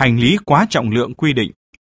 hành lý quá trọng lượng quy định.